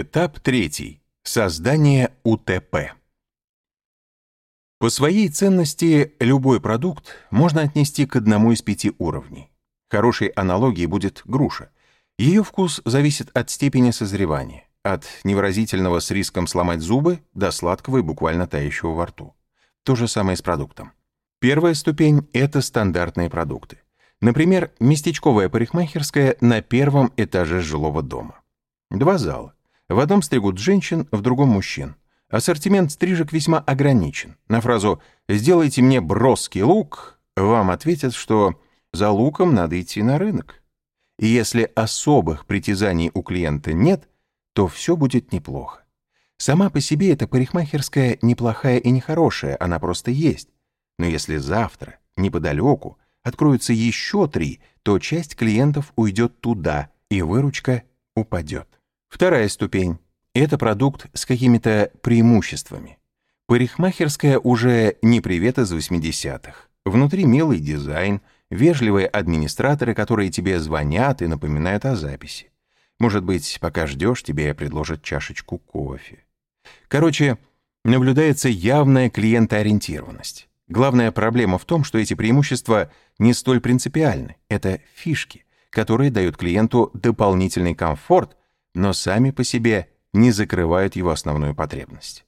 Этап третий. Создание УТП. По своей ценности любой продукт можно отнести к одному из пяти уровней. Хорошей аналогией будет груша. Ее вкус зависит от степени созревания, от невыразительного с риском сломать зубы до сладкого и буквально тающего во рту. То же самое с продуктом. Первая ступень — это стандартные продукты. Например, местечковая парикмахерская на первом этаже жилого дома. Два зала. В одном стригут женщин, в другом мужчин. Ассортимент стрижек весьма ограничен. На фразу «сделайте мне броский лук» вам ответят, что за луком надо идти на рынок. И если особых притязаний у клиента нет, то все будет неплохо. Сама по себе эта парикмахерская неплохая и нехорошая, она просто есть. Но если завтра, неподалеку, откроются еще три, то часть клиентов уйдет туда, и выручка упадет. Вторая ступень — это продукт с какими-то преимуществами. Парикмахерская уже не привет из 80-х. Внутри милый дизайн, вежливые администраторы, которые тебе звонят и напоминают о записи. Может быть, пока ждешь, тебе предложат чашечку кофе. Короче, наблюдается явная клиентоориентированность. Главная проблема в том, что эти преимущества не столь принципиальны. Это фишки, которые дают клиенту дополнительный комфорт но сами по себе не закрывают его основную потребность.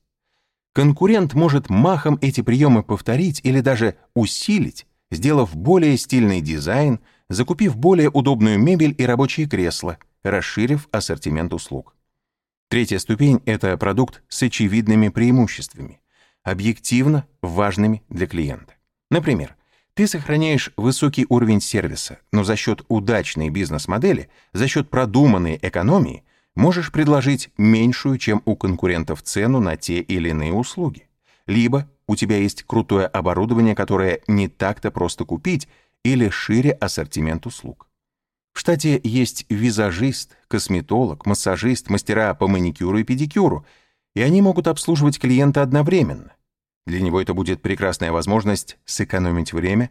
Конкурент может махом эти приемы повторить или даже усилить, сделав более стильный дизайн, закупив более удобную мебель и рабочие кресла, расширив ассортимент услуг. Третья ступень — это продукт с очевидными преимуществами, объективно важными для клиента. Например, ты сохраняешь высокий уровень сервиса, но за счет удачной бизнес-модели, за счет продуманной экономии можешь предложить меньшую, чем у конкурентов цену на те или иные услуги. Либо у тебя есть крутое оборудование, которое не так-то просто купить, или шире ассортимент услуг. В штате есть визажист, косметолог, массажист, мастера по маникюру и педикюру, и они могут обслуживать клиента одновременно. Для него это будет прекрасная возможность сэкономить время,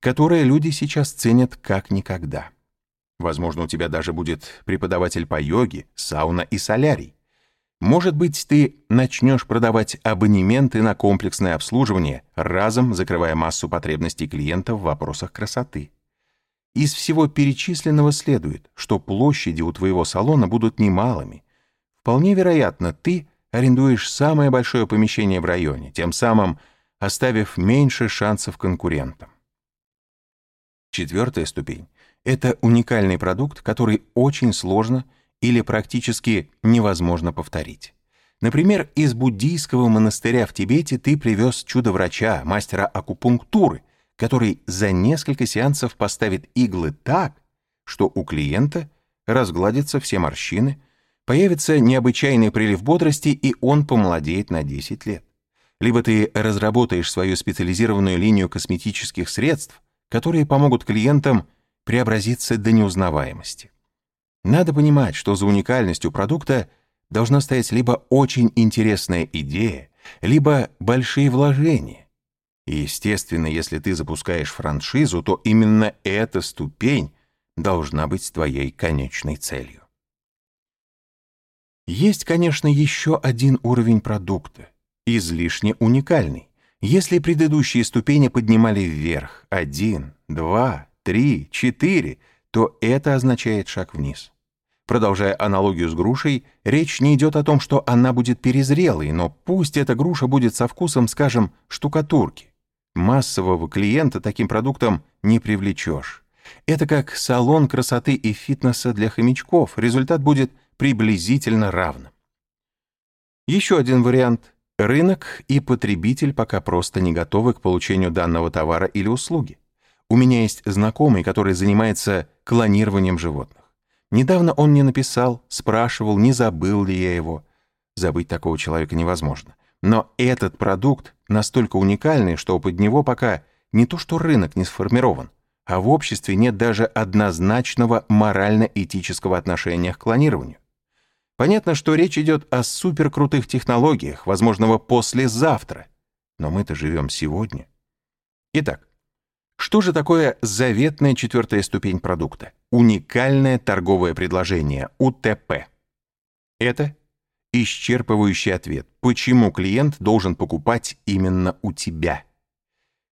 которое люди сейчас ценят как никогда. Возможно, у тебя даже будет преподаватель по йоге, сауна и солярий. Может быть, ты начнешь продавать абонементы на комплексное обслуживание, разом закрывая массу потребностей клиентов в вопросах красоты. Из всего перечисленного следует, что площади у твоего салона будут немалыми. Вполне вероятно, ты арендуешь самое большое помещение в районе, тем самым оставив меньше шансов конкурентам. Четвертая ступень это уникальный продукт, который очень сложно или практически невозможно повторить. Например, из буддийского монастыря в Тибете ты привез чудо-врача, мастера акупунктуры, который за несколько сеансов поставит иглы так, что у клиента разгладятся все морщины, появится необычайный прилив бодрости, и он помолодеет на 10 лет. Либо ты разработаешь свою специализированную линию косметических средств, которые помогут клиентам преобразиться до неузнаваемости. Надо понимать, что за уникальностью продукта должна стоять либо очень интересная идея, либо большие вложения. И, естественно, если ты запускаешь франшизу, то именно эта ступень должна быть твоей конечной целью. Есть, конечно, еще один уровень продукта, излишне уникальный. Если предыдущие ступени поднимали вверх один, два, три, четыре, то это означает шаг вниз. Продолжая аналогию с грушей, речь не идет о том, что она будет перезрелой, но пусть эта груша будет со вкусом, скажем, штукатурки. Массового клиента таким продуктом не привлечешь. Это как салон красоты и фитнеса для хомячков. Результат будет приблизительно равным. Еще один вариант. Рынок и потребитель пока просто не готовы к получению данного товара или услуги. У меня есть знакомый, который занимается клонированием животных. Недавно он мне написал, спрашивал, не забыл ли я его. Забыть такого человека невозможно. Но этот продукт настолько уникальный, что под него пока не то что рынок не сформирован, а в обществе нет даже однозначного морально-этического отношения к клонированию. Понятно, что речь идет о суперкрутых технологиях, возможного послезавтра. Но мы-то живем сегодня. Итак, что же такое заветная четвертая ступень продукта? Уникальное торговое предложение, УТП. Это исчерпывающий ответ, почему клиент должен покупать именно у тебя.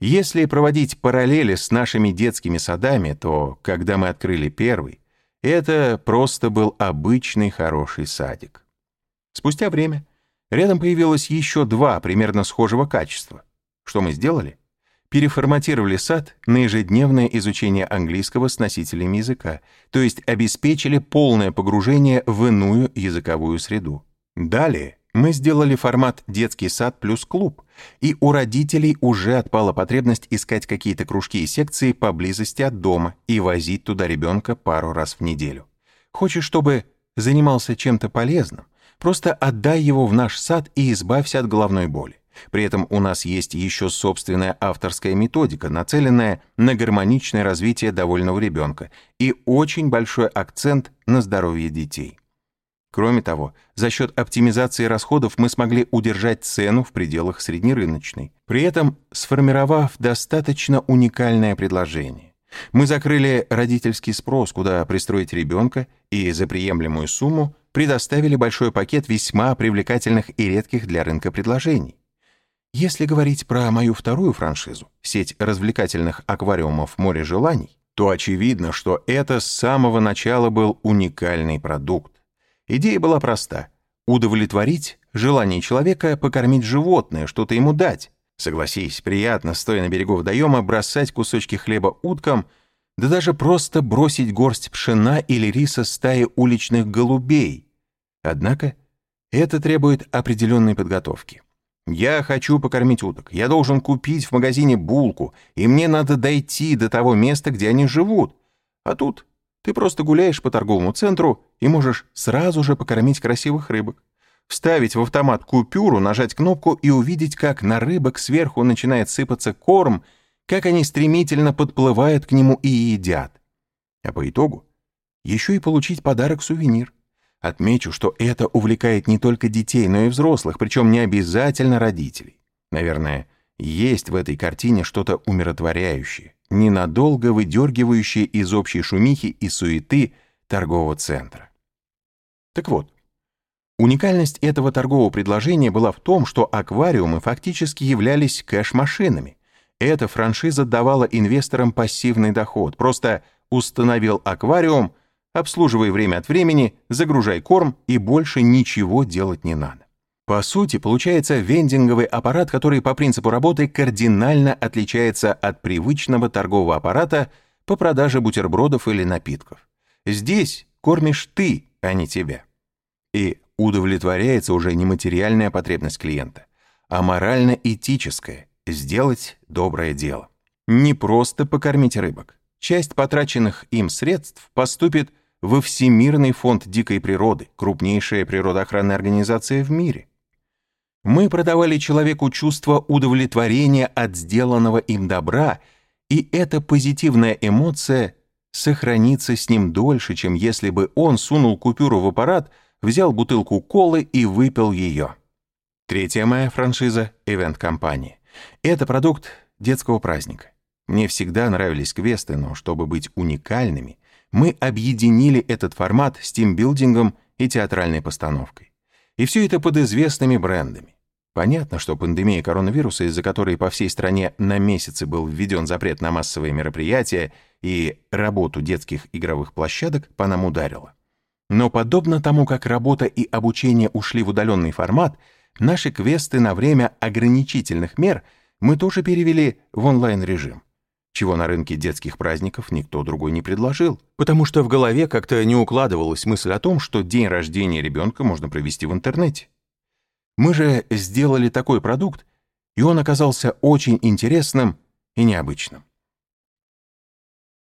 Если проводить параллели с нашими детскими садами, то, когда мы открыли первый, это просто был обычный хороший садик. Спустя время рядом появилось еще два примерно схожего качества. Что мы сделали? Переформатировали сад на ежедневное изучение английского с носителями языка, то есть обеспечили полное погружение в иную языковую среду. Далее мы сделали формат «Детский сад плюс клуб», и у родителей уже отпала потребность искать какие-то кружки и секции поблизости от дома и возить туда ребенка пару раз в неделю. Хочешь, чтобы занимался чем-то полезным? Просто отдай его в наш сад и избавься от головной боли. При этом у нас есть еще собственная авторская методика, нацеленная на гармоничное развитие довольного ребенка и очень большой акцент на здоровье детей. Кроме того, за счет оптимизации расходов мы смогли удержать цену в пределах среднерыночной, при этом сформировав достаточно уникальное предложение. Мы закрыли родительский спрос, куда пристроить ребенка, и за приемлемую сумму предоставили большой пакет весьма привлекательных и редких для рынка предложений. Если говорить про мою вторую франшизу, сеть развлекательных аквариумов «Море желаний», то очевидно, что это с самого начала был уникальный продукт. Идея была проста — удовлетворить желание человека покормить животное, что-то ему дать. Согласись, приятно, стоя на берегу водоема, бросать кусочки хлеба уткам, да даже просто бросить горсть пшена или риса стаи уличных голубей. Однако это требует определенной подготовки. Я хочу покормить уток, я должен купить в магазине булку, и мне надо дойти до того места, где они живут. А тут ты просто гуляешь по торговому центру и можешь сразу же покормить красивых рыбок. Вставить в автомат купюру, нажать кнопку и увидеть, как на рыбок сверху начинает сыпаться корм, как они стремительно подплывают к нему и едят. А по итогу еще и получить подарок-сувенир. Отмечу, что это увлекает не только детей, но и взрослых, причем не обязательно родителей. Наверное, есть в этой картине что-то умиротворяющее ненадолго выдергивающие из общей шумихи и суеты торгового центра. Так вот, уникальность этого торгового предложения была в том, что аквариумы фактически являлись кэш-машинами. Эта франшиза давала инвесторам пассивный доход, просто установил аквариум, обслуживай время от времени, загружай корм и больше ничего делать не надо. По сути, получается вендинговый аппарат, который по принципу работы кардинально отличается от привычного торгового аппарата по продаже бутербродов или напитков. Здесь кормишь ты, а не тебя. И удовлетворяется уже не материальная потребность клиента, а морально-этическая – сделать доброе дело. Не просто покормить рыбок. Часть потраченных им средств поступит во Всемирный фонд дикой природы, крупнейшая природоохранная организация в мире – мы продавали человеку чувство удовлетворения от сделанного им добра, и эта позитивная эмоция сохранится с ним дольше, чем если бы он сунул купюру в аппарат, взял бутылку колы и выпил ее. Третья моя франшиза — ивент-компания. Это продукт детского праздника. Мне всегда нравились квесты, но чтобы быть уникальными, мы объединили этот формат с тимбилдингом и театральной постановкой. И все это под известными брендами. Понятно, что пандемия коронавируса, из-за которой по всей стране на месяцы был введен запрет на массовые мероприятия и работу детских игровых площадок, по нам ударила. Но подобно тому, как работа и обучение ушли в удаленный формат, наши квесты на время ограничительных мер мы тоже перевели в онлайн-режим чего на рынке детских праздников никто другой не предложил, потому что в голове как-то не укладывалась мысль о том, что день рождения ребенка можно провести в интернете. Мы же сделали такой продукт, и он оказался очень интересным и необычным.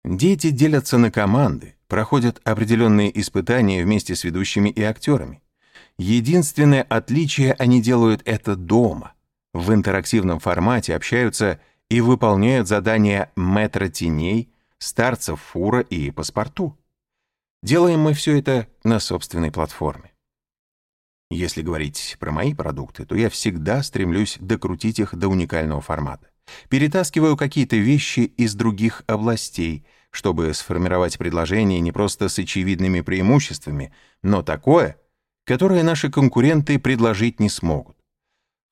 Дети делятся на команды, проходят определенные испытания вместе с ведущими и актерами. Единственное отличие они делают это дома. В интерактивном формате общаются и выполняют задания метра теней, старцев фура и паспорту. Делаем мы все это на собственной платформе. Если говорить про мои продукты, то я всегда стремлюсь докрутить их до уникального формата. Перетаскиваю какие-то вещи из других областей, чтобы сформировать предложение не просто с очевидными преимуществами, но такое, которое наши конкуренты предложить не смогут.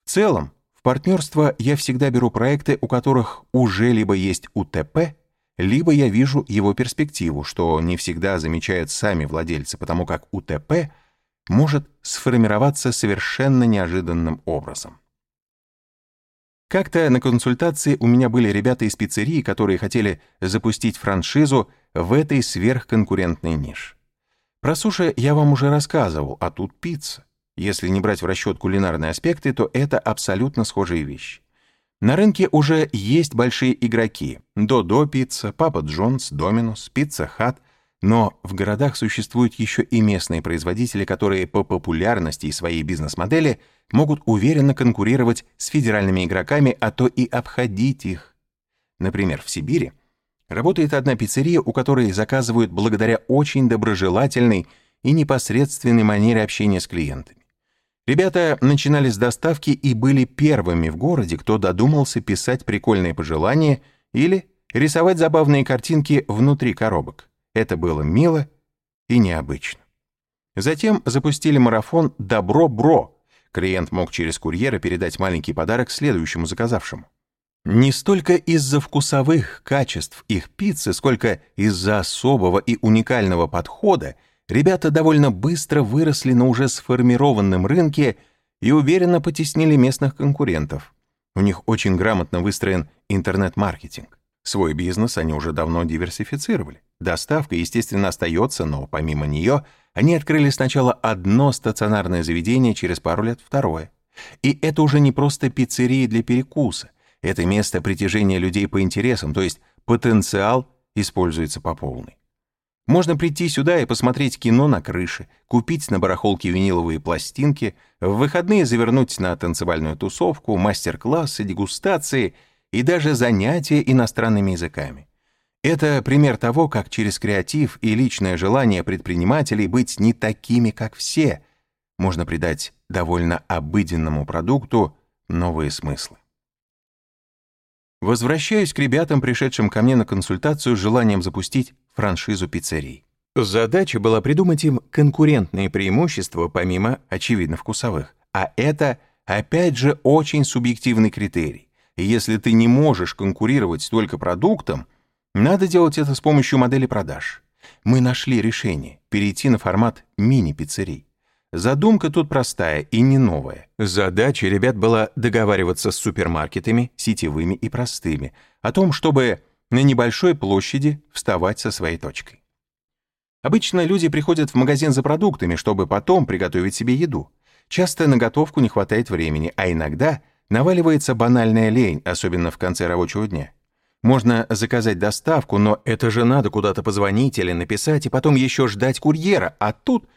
В целом, в партнерство я всегда беру проекты, у которых уже либо есть УТП, либо я вижу его перспективу, что не всегда замечают сами владельцы, потому как УТП может сформироваться совершенно неожиданным образом. Как-то на консультации у меня были ребята из пиццерии, которые хотели запустить франшизу в этой сверхконкурентной нише. Про суши я вам уже рассказывал, а тут пицца. Если не брать в расчет кулинарные аспекты, то это абсолютно схожие вещи. На рынке уже есть большие игроки — Додо Пицца, Папа Джонс, Доминус, Пицца Хат, но в городах существуют еще и местные производители, которые по популярности и своей бизнес-модели могут уверенно конкурировать с федеральными игроками, а то и обходить их. Например, в Сибири работает одна пиццерия, у которой заказывают благодаря очень доброжелательной и непосредственной манере общения с клиентами. Ребята начинали с доставки и были первыми в городе, кто додумался писать прикольные пожелания или рисовать забавные картинки внутри коробок. Это было мило и необычно. Затем запустили марафон «Добро-бро». Клиент мог через курьера передать маленький подарок следующему заказавшему. Не столько из-за вкусовых качеств их пиццы, сколько из-за особого и уникального подхода ребята довольно быстро выросли на уже сформированном рынке и уверенно потеснили местных конкурентов. У них очень грамотно выстроен интернет-маркетинг. Свой бизнес они уже давно диверсифицировали. Доставка, естественно, остается, но помимо нее они открыли сначала одно стационарное заведение, через пару лет второе. И это уже не просто пиццерия для перекуса. Это место притяжения людей по интересам, то есть потенциал используется по полной. Можно прийти сюда и посмотреть кино на крыше, купить на барахолке виниловые пластинки, в выходные завернуть на танцевальную тусовку, мастер-классы, дегустации и даже занятия иностранными языками. Это пример того, как через креатив и личное желание предпринимателей быть не такими, как все, можно придать довольно обыденному продукту новые смыслы. Возвращаюсь к ребятам, пришедшим ко мне на консультацию с желанием запустить франшизу пиццерий. Задача была придумать им конкурентные преимущества помимо очевидно вкусовых. А это, опять же, очень субъективный критерий. Если ты не можешь конкурировать только продуктом, надо делать это с помощью модели продаж. Мы нашли решение — перейти на формат мини-пиццерий. Задумка тут простая и не новая. Задача ребят была договариваться с супермаркетами, сетевыми и простыми, о том, чтобы на небольшой площади вставать со своей точкой. Обычно люди приходят в магазин за продуктами, чтобы потом приготовить себе еду. Часто на готовку не хватает времени, а иногда наваливается банальная лень, особенно в конце рабочего дня. Можно заказать доставку, но это же надо куда-то позвонить или написать, и потом еще ждать курьера, а тут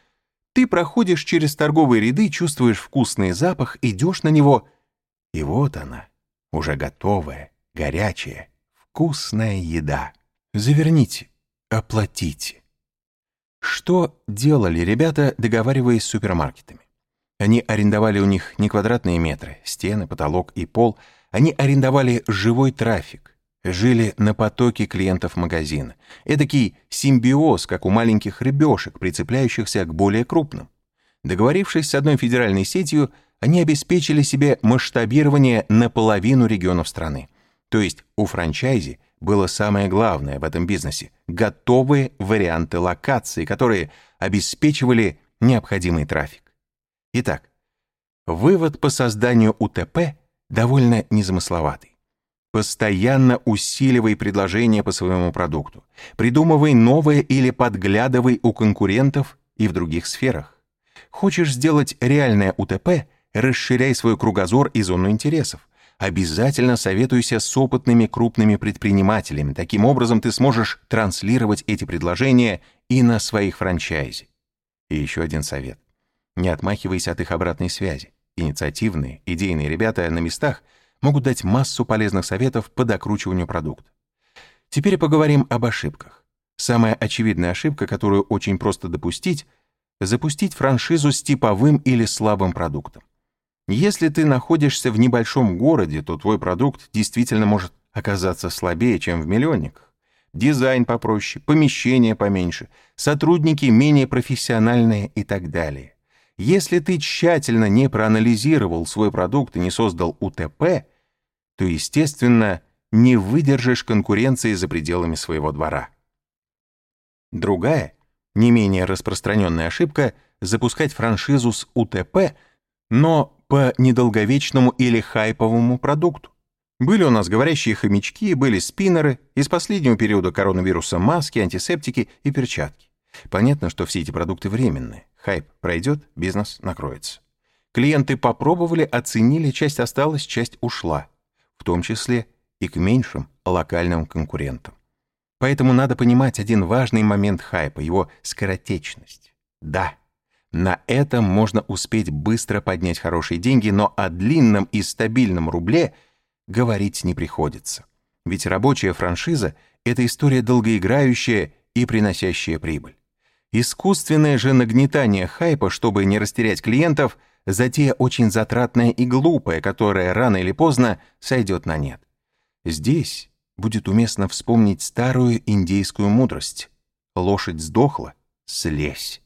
ты проходишь через торговые ряды, чувствуешь вкусный запах, идешь на него, и вот она, уже готовая, горячая, вкусная еда. Заверните, оплатите. Что делали ребята, договариваясь с супермаркетами? Они арендовали у них не квадратные метры, стены, потолок и пол, они арендовали живой трафик, жили на потоке клиентов магазина. Эдакий симбиоз, как у маленьких рыбешек, прицепляющихся к более крупным. Договорившись с одной федеральной сетью, они обеспечили себе масштабирование на половину регионов страны. То есть у франчайзи было самое главное в этом бизнесе — готовые варианты локации, которые обеспечивали необходимый трафик. Итак, вывод по созданию УТП довольно незамысловатый. Постоянно усиливай предложение по своему продукту. Придумывай новое или подглядывай у конкурентов и в других сферах. Хочешь сделать реальное УТП — расширяй свой кругозор и зону интересов обязательно советуйся с опытными крупными предпринимателями. Таким образом, ты сможешь транслировать эти предложения и на своих франчайзе. И еще один совет. Не отмахивайся от их обратной связи. Инициативные, идейные ребята на местах могут дать массу полезных советов по докручиванию продукта. Теперь поговорим об ошибках. Самая очевидная ошибка, которую очень просто допустить, запустить франшизу с типовым или слабым продуктом. Если ты находишься в небольшом городе, то твой продукт действительно может оказаться слабее, чем в миллионниках. Дизайн попроще, помещение поменьше, сотрудники менее профессиональные и так далее. Если ты тщательно не проанализировал свой продукт и не создал УТП, то, естественно, не выдержишь конкуренции за пределами своего двора. Другая, не менее распространенная ошибка — запускать франшизу с УТП, но по недолговечному или хайповому продукту. Были у нас говорящие хомячки, были спиннеры, из последнего периода коронавируса маски, антисептики и перчатки. Понятно, что все эти продукты временные. Хайп пройдет, бизнес накроется. Клиенты попробовали, оценили, часть осталась, часть ушла. В том числе и к меньшим локальным конкурентам. Поэтому надо понимать один важный момент хайпа, его скоротечность. Да, на этом можно успеть быстро поднять хорошие деньги, но о длинном и стабильном рубле – говорить не приходится. Ведь рабочая франшиза — это история долгоиграющая и приносящая прибыль. Искусственное же нагнетание хайпа, чтобы не растерять клиентов, затея очень затратная и глупая, которая рано или поздно сойдет на нет. Здесь будет уместно вспомнить старую индейскую мудрость. Лошадь сдохла — слезь.